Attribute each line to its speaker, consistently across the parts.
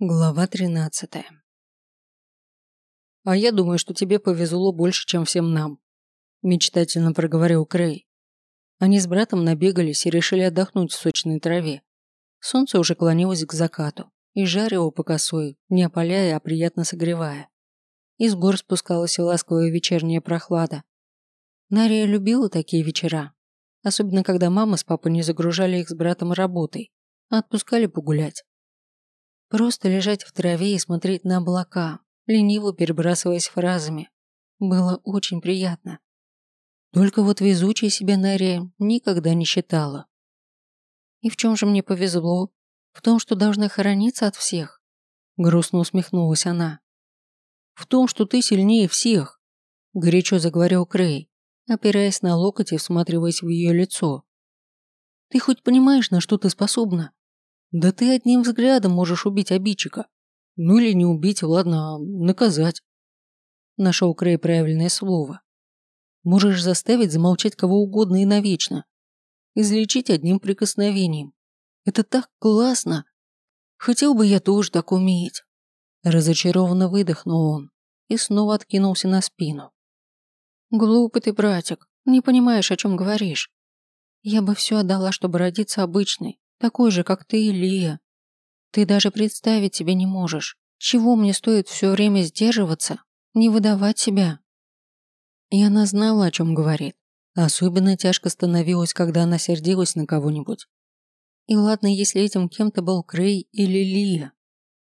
Speaker 1: Глава 13 «А я думаю, что тебе повезло больше, чем всем нам», – мечтательно проговорил Крей. Они с братом набегались и решили отдохнуть в сочной траве. Солнце уже клонилось к закату и жарило по косой, не опаляя, а приятно согревая. Из гор спускалась ласковая вечерняя прохлада. Нария любила такие вечера, особенно когда мама с папой не загружали их с братом работой, а отпускали погулять. Просто лежать в траве и смотреть на облака, лениво перебрасываясь фразами, было очень приятно. Только вот везучей себя Нария никогда не считала. И в чем же мне повезло? В том, что должна хорониться от всех? Грустно усмехнулась она. В том, что ты сильнее всех, горячо заговорил Крей, опираясь на локоть и всматриваясь в ее лицо. Ты хоть понимаешь, на что ты способна? Да ты одним взглядом можешь убить обидчика. Ну или не убить, ладно, а наказать. Нашел Крей правильное слово. Можешь заставить замолчать кого угодно и навечно. Излечить одним прикосновением. Это так классно. Хотел бы я тоже так уметь. Разочарованно выдохнул он и снова откинулся на спину. Глупый ты, братик, не понимаешь, о чем говоришь. Я бы все отдала, чтобы родиться обычной, такой же, как ты и Лия. Ты даже представить себе не можешь, чего мне стоит все время сдерживаться, не выдавать себя. И она знала, о чем говорит. Особенно тяжко становилось, когда она сердилась на кого-нибудь. И ладно, если этим кем-то был Крей или Лия.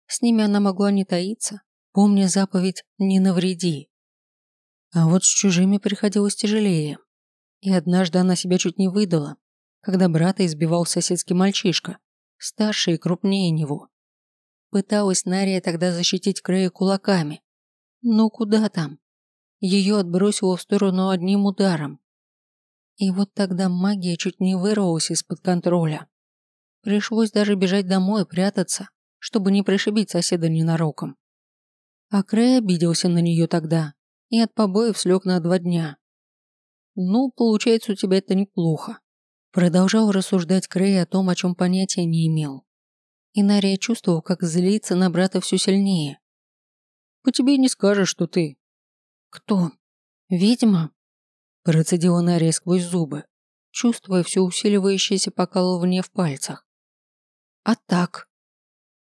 Speaker 1: С ними она могла не таиться, помня заповедь «не навреди». А вот с чужими приходилось тяжелее. И однажды она себя чуть не выдала, когда брата избивал соседский мальчишка, старше и крупнее него. Пыталась Нария тогда защитить Крея кулаками. Но куда там? Ее отбросило в сторону одним ударом. И вот тогда магия чуть не вырвалась из-под контроля. Пришлось даже бежать домой, прятаться, чтобы не пришибить соседа ненароком. А Крей обиделся на нее тогда и от побоев слег на два дня. Ну, получается, у тебя это неплохо. Продолжал рассуждать Крей о том, о чем понятия не имел. И Нария чувствовал, как злится на брата все сильнее. «По тебе не скажешь, что ты». «Кто? Ведьма?» Процедила Нария сквозь зубы, чувствуя все усиливающееся покалывание в пальцах. «А так?»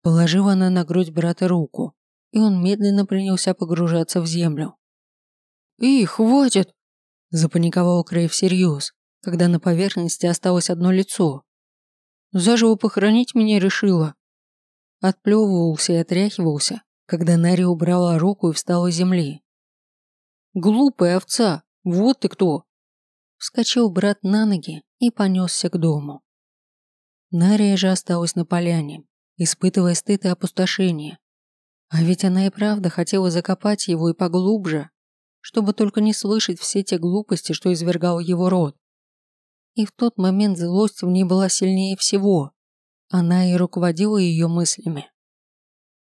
Speaker 1: Положила она на грудь брата руку, и он медленно принялся погружаться в землю. «И, хватит!» Запаниковал Крей всерьез, когда на поверхности осталось одно лицо. Заживо похоронить меня решила. Отплевывался и отряхивался, когда Нари убрала руку и встала с земли. «Глупая овца! Вот ты кто!» Вскочил брат на ноги и понесся к дому. Нария же осталась на поляне, испытывая стыд и опустошение. А ведь она и правда хотела закопать его и поглубже, чтобы только не слышать все те глупости, что извергал его род. И в тот момент злость в ней была сильнее всего. Она и руководила ее мыслями.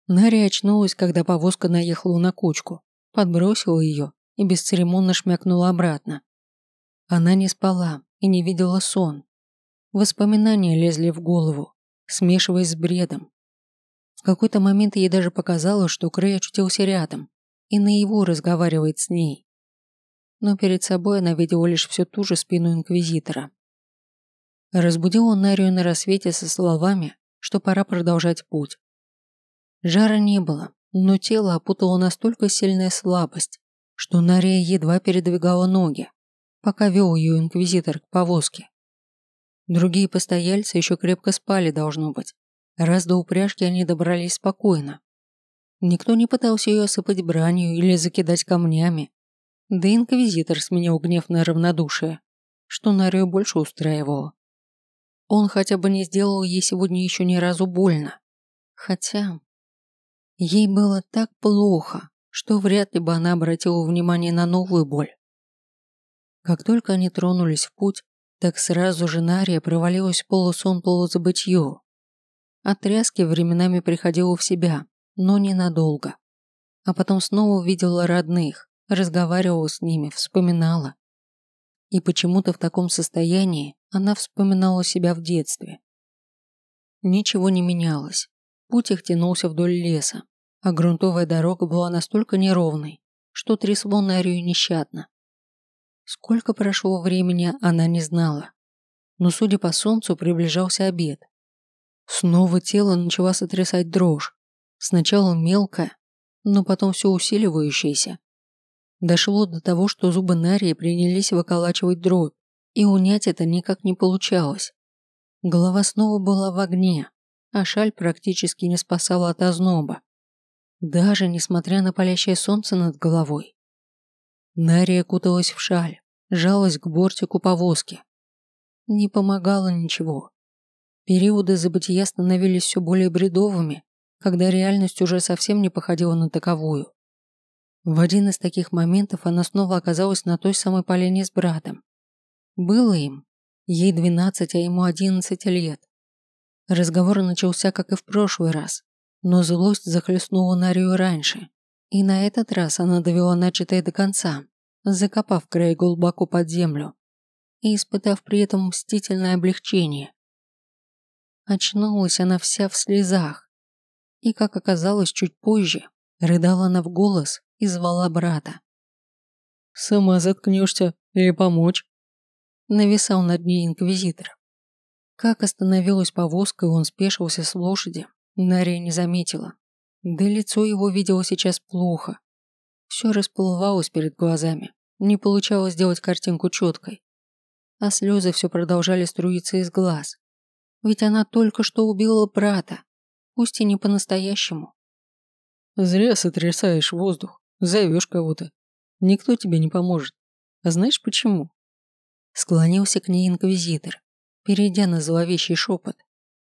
Speaker 1: Нари очнулась, когда повозка наехала на кучку, подбросила ее и бесцеремонно шмякнула обратно. Она не спала и не видела сон. Воспоминания лезли в голову, смешиваясь с бредом. В какой-то момент ей даже показалось, что Крей очутился рядом и наяву разговаривает с ней но перед собой она видела лишь всю ту же спину Инквизитора. Разбудил он Нарию на рассвете со словами, что пора продолжать путь. Жара не было, но тело опутала настолько сильная слабость, что Нария едва передвигала ноги, пока вел ее Инквизитор к повозке. Другие постояльцы еще крепко спали, должно быть, раз до упряжки они добрались спокойно. Никто не пытался ее осыпать бранью или закидать камнями, да и инквизитор сменил гнев на равнодушие, что Нарию больше устраивало. Он хотя бы не сделал ей сегодня еще ни разу больно. Хотя... Ей было так плохо, что вряд ли бы она обратила внимание на новую боль. Как только они тронулись в путь, так сразу же Нария провалилась в полусон-полузабытье. От тряски временами приходила в себя, но ненадолго. А потом снова увидела родных, разговаривала с ними, вспоминала. И почему-то в таком состоянии она вспоминала себя в детстве. Ничего не менялось. Путь их тянулся вдоль леса, а грунтовая дорога была настолько неровной, что трясло Нарию нещадно. Сколько прошло времени, она не знала. Но, судя по солнцу, приближался обед. Снова тело начала сотрясать дрожь. Сначала мелкая, но потом все усиливающееся. Дошло до того, что зубы Нарии принялись выколачивать дробь, и унять это никак не получалось. Голова снова была в огне, а шаль практически не спасала от озноба. Даже несмотря на палящее солнце над головой. Нария куталась в шаль, жалась к бортику повозки. Не помогало ничего. Периоды забытия становились все более бредовыми, когда реальность уже совсем не походила на таковую. В один из таких моментов она снова оказалась на той самой полене с братом. Было им, ей 12, а ему 11 лет. Разговор начался, как и в прошлый раз, но злость захлестнула Нарию раньше, и на этот раз она довела начатое до конца, закопав край глубоко под землю и испытав при этом мстительное облегчение. Очнулась она вся в слезах, и, как оказалось чуть позже, рыдала она в голос и звала брата.
Speaker 2: «Сама заткнешься или помочь?»
Speaker 1: Нависал над ней инквизитор. Как остановилась повозка, и он спешился с лошади, Нария не заметила. Да лицо его видела сейчас плохо. Все расплывалось перед глазами, не получалось сделать картинку четкой. А слезы все продолжали струиться из глаз. Ведь она только что убила брата, пусть и не по-настоящему.
Speaker 2: Зря сотрясаешь воздух, зовешь кого-то. Никто тебе не поможет. А знаешь почему?
Speaker 1: Склонился к ней инквизитор, перейдя на зловещий шепот.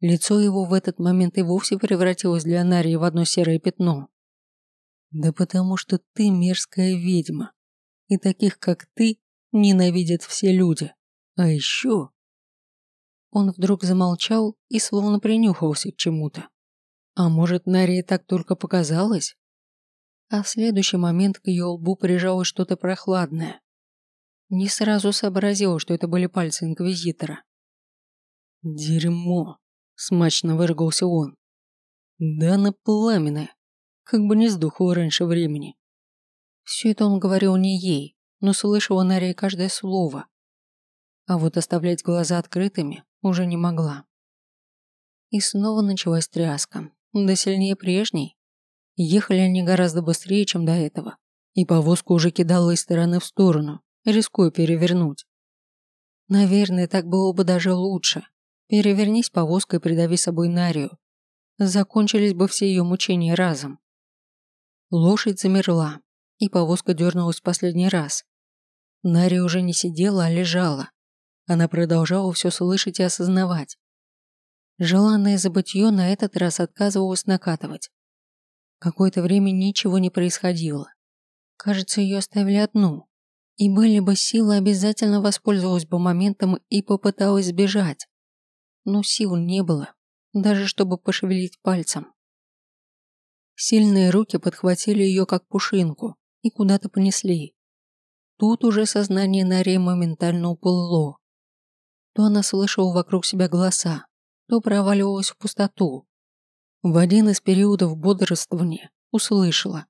Speaker 1: Лицо его в этот момент и вовсе превратилось для Анарии в одно серое пятно. «Да потому что ты мерзкая ведьма, и таких, как ты, ненавидят все люди. А еще...» Он вдруг замолчал и словно принюхался к чему-то. А может, Нарии так только показалось? А в следующий момент к ее лбу прижалось что-то прохладное. Не сразу сообразила, что это были пальцы Инквизитора.
Speaker 2: «Дерьмо!» – смачно выругался он. «Да на пламенное! Как бы не сдохло раньше времени!»
Speaker 1: Все это он говорил не ей, но слышала Нария каждое слово. А вот оставлять глаза открытыми уже не могла. И снова началась тряска, да сильнее прежней. Ехали они гораздо быстрее, чем до этого, и повозку уже кидала из стороны в сторону, рискуя перевернуть. Наверное, так было бы даже лучше. Перевернись повозкой и придави собой Нарию. Закончились бы все ее мучения разом. Лошадь замерла, и повозка дернулась в последний раз. Нария уже не сидела, а лежала. Она продолжала все слышать и осознавать. Желанное забытье на этот раз отказывалось накатывать. Какое-то время ничего не происходило. Кажется, ее оставили одну. И были бы силы, обязательно воспользовалась бы моментом и попыталась сбежать. Но сил не было, даже чтобы пошевелить пальцем. Сильные руки подхватили ее как пушинку и куда-то понесли. Тут уже сознание Нари моментально уплыло. То она слышала вокруг себя голоса, то проваливалась в пустоту. В один из периодов бодрствования услышала.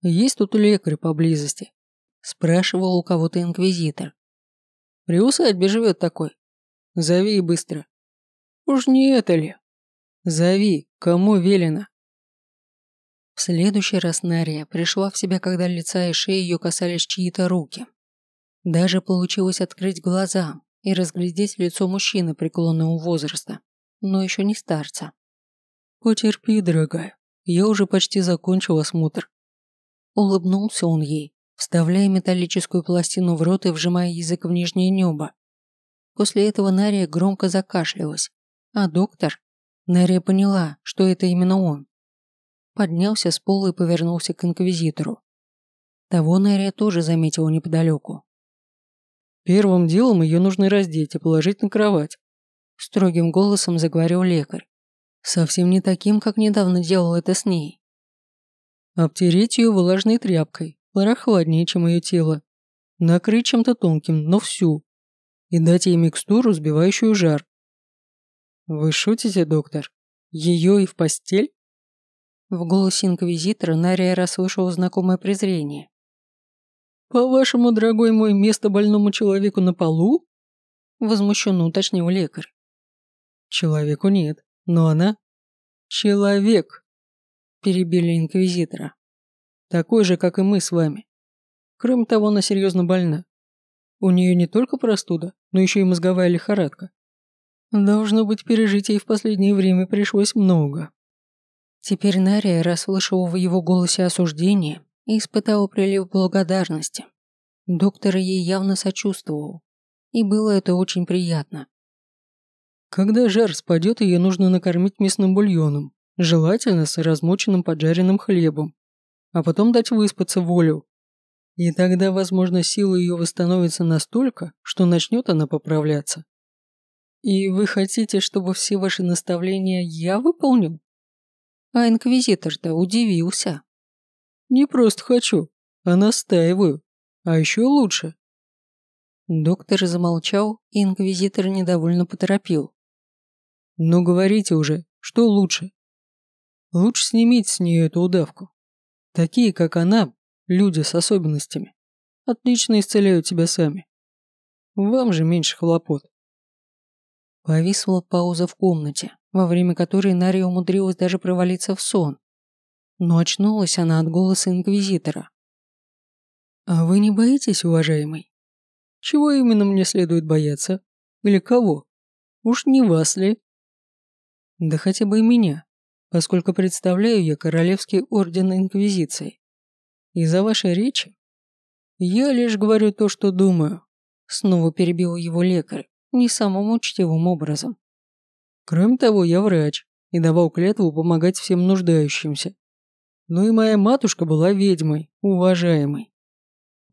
Speaker 2: «Есть тут лекарь поблизости?» Спрашивал у кого-то инквизитор. «При усадьбе живет такой. Зови быстро». «Уж не это ли?» «Зови, кому велено».
Speaker 1: В следующий раз Нария пришла в себя, когда лица и шеи ее касались чьи-то руки. Даже получилось открыть глаза, и разглядеть лицо мужчины преклонного возраста, но еще не старца.
Speaker 2: «Потерпи, дорогая, я уже почти закончил осмотр».
Speaker 1: Улыбнулся он ей, вставляя металлическую пластину в рот и вжимая язык в нижнее небо. После этого Нария громко закашлялась, а доктор... Нария поняла, что это именно он. Поднялся с пола и повернулся к инквизитору. Того Нария тоже заметила неподалеку.
Speaker 2: Первым делом ее нужно раздеть и положить на кровать.
Speaker 1: Строгим голосом заговорил лекарь. Совсем не таким, как недавно делал это с ней.
Speaker 2: Обтереть ее влажной тряпкой, прохладнее, чем ее тело. Накрыть чем-то тонким, но всю. И дать ей микстуру, сбивающую жар. Вы шутите, доктор? Ее и в постель?
Speaker 1: В голосе инквизитора Нария расслышала знакомое презрение.
Speaker 2: «По-вашему, дорогой мой, место больному человеку на полу?»
Speaker 1: Возмущенно уточнил лекарь.
Speaker 2: «Человеку нет, но она...» «Человек!» Перебили инквизитора. «Такой же, как и мы с вами. Кроме того, она серьезно больна. У нее не только простуда, но еще и мозговая лихорадка. Должно быть, пережить ей в последнее время пришлось много.
Speaker 1: Теперь Нария расслышала в его голосе осуждение и испытала прилив благодарности. Доктор ей явно сочувствовал, и было это очень приятно.
Speaker 2: Когда жар спадет, ее нужно накормить мясным бульоном, желательно с размоченным поджаренным хлебом, а потом дать выспаться волю и тогда, возможно, сила ее восстановится настолько, что начнет она поправляться. И вы хотите, чтобы все ваши наставления я выполнил?
Speaker 1: А инквизитор-то удивился.
Speaker 2: Не просто хочу, а настаиваю. А еще лучше.
Speaker 1: Доктор замолчал, и инквизитор недовольно поторопил.
Speaker 2: Ну говорите уже, что лучше? Лучше снимите с нее эту удавку. Такие, как она, люди с особенностями, отлично исцеляют тебя сами. Вам же меньше хлопот.
Speaker 1: Повисла пауза в комнате, во время которой Нария умудрилась даже провалиться в сон. Но очнулась она от голоса инквизитора.
Speaker 2: «А вы не боитесь, уважаемый? Чего именно мне следует бояться? Или кого? Уж не вас ли?» «Да хотя бы и меня, поскольку представляю я Королевский Орден Инквизиции. Из-за вашей речи? Я лишь говорю то, что думаю. Снова перебил его лекарь, не самым учтивым образом. Кроме того, я врач и давал клятву помогать всем нуждающимся. Ну и моя матушка была ведьмой, уважаемой.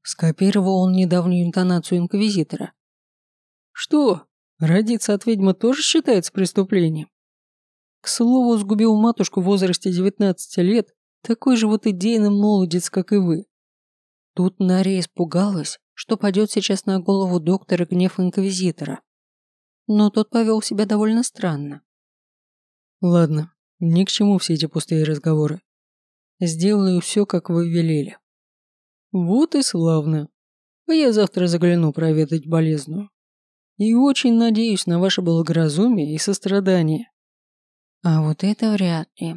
Speaker 2: Скопировал он недавнюю интонацию инквизитора. Что, родиться от ведьмы тоже считается преступлением? К слову, сгубил матушку в возрасте 19 лет такой же вот идейный молодец, как и вы.
Speaker 1: Тут Нария испугалась, что падет сейчас на голову доктора гнев инквизитора. Но тот повел себя довольно странно.
Speaker 2: Ладно, ни к чему все эти пустые разговоры. Сделаю все, как вы велели. Вот и славно. Я завтра загляну проведать болезную. И очень надеюсь на ваше благоразумие и сострадание.
Speaker 1: А вот это вряд ли.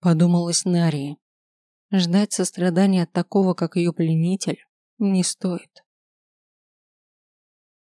Speaker 1: Подумалось Нарии. Ждать сострадания от такого, как ее пленитель, не стоит.